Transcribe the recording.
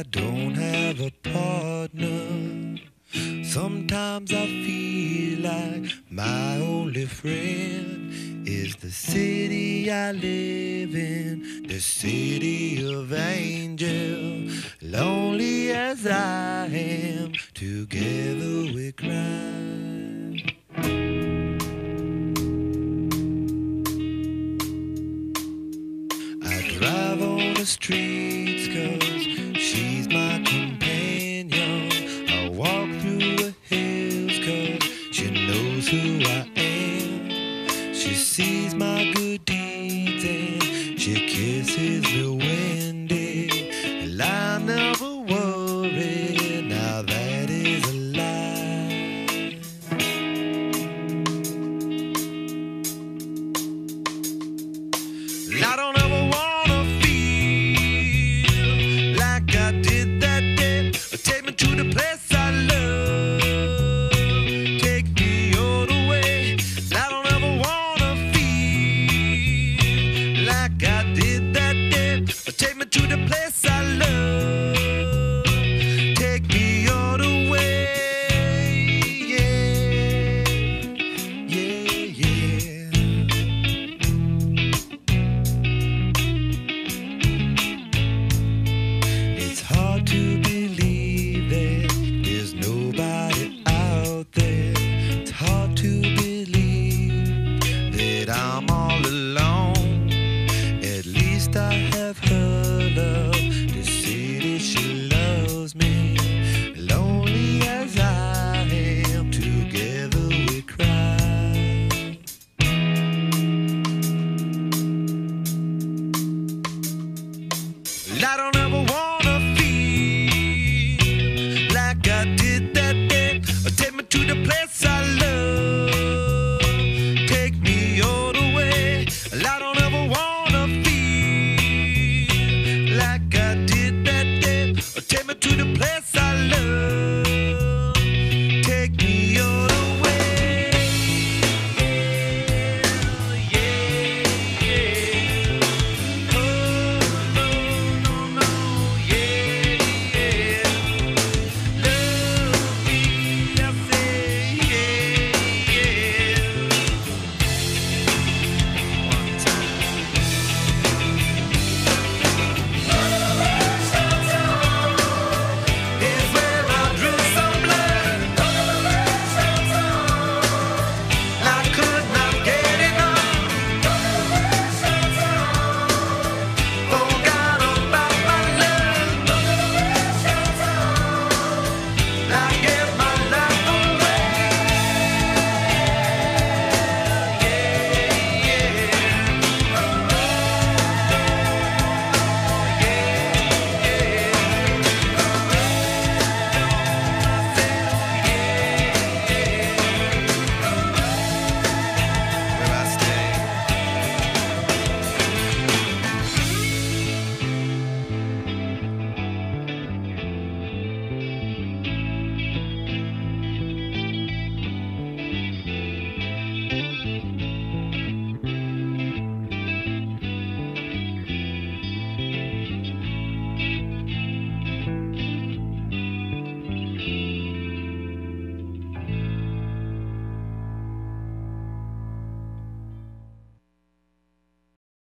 I don't have a partner. Sometimes I feel like my only friend is the city I live in, the city of angel. Lonely as I am, together we cry. I drive on the streets cause she's my companion. I walk through the hills cause she knows who I am. She sees my good deeds have her love to see that she loves me. Lonely as I am, together we cry.